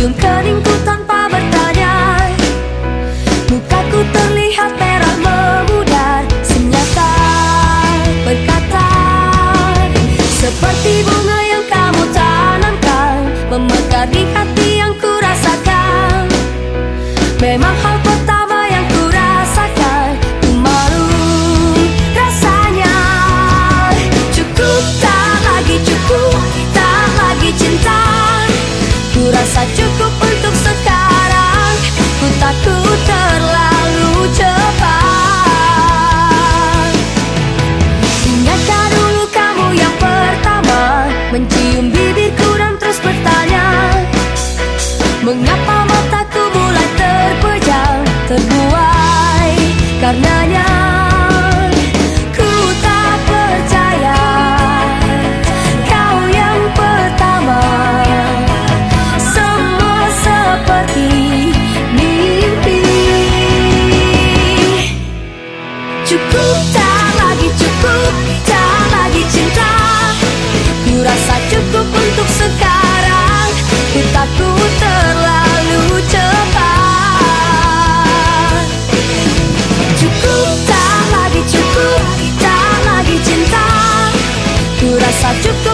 Cium keningku tanpa bertanya. Mukaku terlihat merah memudar. Senyata berkata Seperti bunga yang kamu tanamkan Memekar di hati yang kurasakan. Memang hal pertama tak cukup untuk sekarang. Ku takut terlalu cepat. Ingatkah dulu kamu yang pertama Mencium bibirku dan terus bertanya Mengapa mataku mulai terpejam Terbuai? Karena cukup tak lagi cukup tak lagi cinta. Ku rasa cukup untuk sekarang. Takut terlalu cepat. Cukup tak lagi cukup tak lagi cinta. Ku rasa cukup